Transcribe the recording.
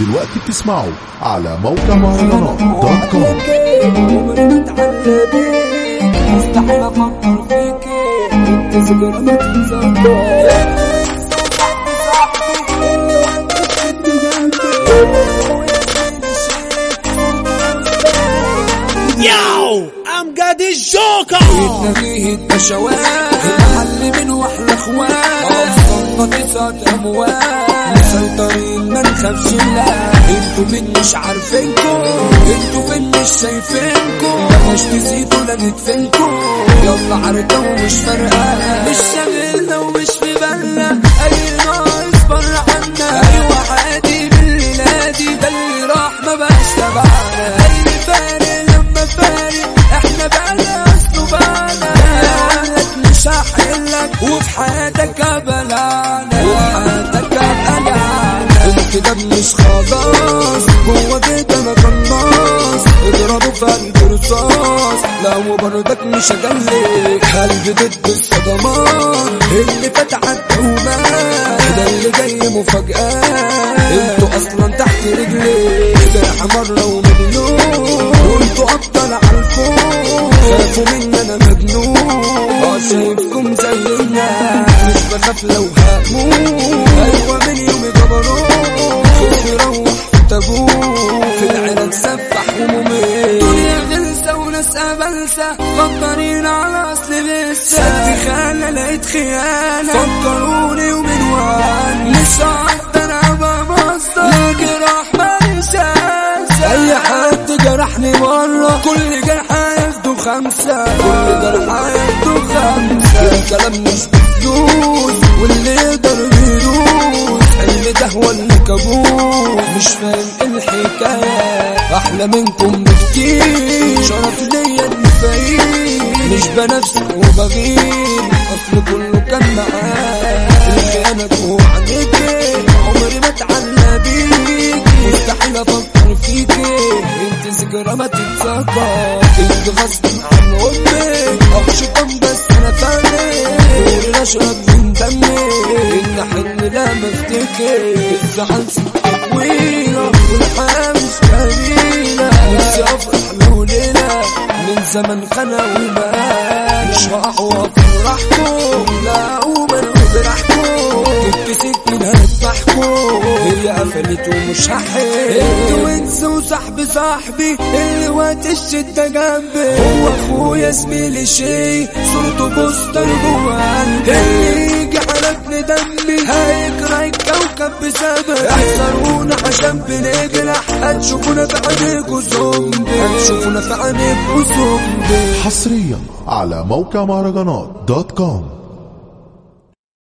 دلوقتي بتسمعوا على موقع مهرجانات دوت كوم عمري ما اتعلى بيك مستحيل أفكر فيك انت ذكرى ما the joker. نبيه التشوات المحل منه أحلى اخوات صفة تسعة اموات مسيطرين ما نخافش لا أنتوا من مش عارفينكم أنتوا من مش شايفينكم مش تزيدوا لا ندفنكم يلا عركة ومش فارقة مش شاغلنا ومش في بالنا اي ناقص بره عنا أيوه عادي بالليلة دي ده اللي راح ما بقاش تبعنا اللي فارق لما فارق إحنا بقى اصله قالك مش هحلك وفي حياتك ابلانا مش خلاص. جوه كده أنا قناص اضربه في قلب رصاص لو برضك مش هجلك قلبي ضد الصدمات اللي فات ومات ده اللي جاي مفاجآت أنتوا أصلا تحت رجلي جرح مرة ومجنون وانتوا أبطال عالفوق خافوا مني أنا مجنون. آه شايفكم زينا. مش بخاف لو هموت أيوه من يومي جبروت خوفي في تابوت في العراق سفح ومميت دنيا غلسة وناس قبلسة فكرين على أصل لسه. سد خانة لقيت خيانة. فكروني ومن وان مش هقدر ابقى مصدر لا جراح ماليش أي حد جرحني مرة. كل جرح هياخده خمسة. كل جرح هياخده خمسة. الكلام مش بفلوس واللي يقدر حلم ده اللي كابوس مش فاهم الحكاية. أحلى منكم بكتير. شرف ليا اني فقير مش بنفسي وبغير. أصل كله كان معاه الخيانة جوه عينيكي عمري ما اتعلى بيكي مستحيل أفكر فيكي أنت ذكرى ما تتذكر. انت غصب عن أمك. اخشكم بس أنا فاهم غير اشرب الزعل سكة طويلة والحياة مش جميلة نفسي افرح له ليلة من زمن خنا وما مش هقوى فرحكم لا ومن براحكم ابتسيت من هنذبحكم هي قفلت ومش هحل انت وصاحبي صاحبي اللي وقت الشدة جنبي هو اخويا زميلي شي صورته بوستر جوه قلبي دمي. هيكره الكوكب بسبب. احذرونا عشان بنجرح هتشوفونا في عينيكوا زومبي هتشوفونا في عينيكوا زومبي حصريا على موقع مهرجانات دوت كوم.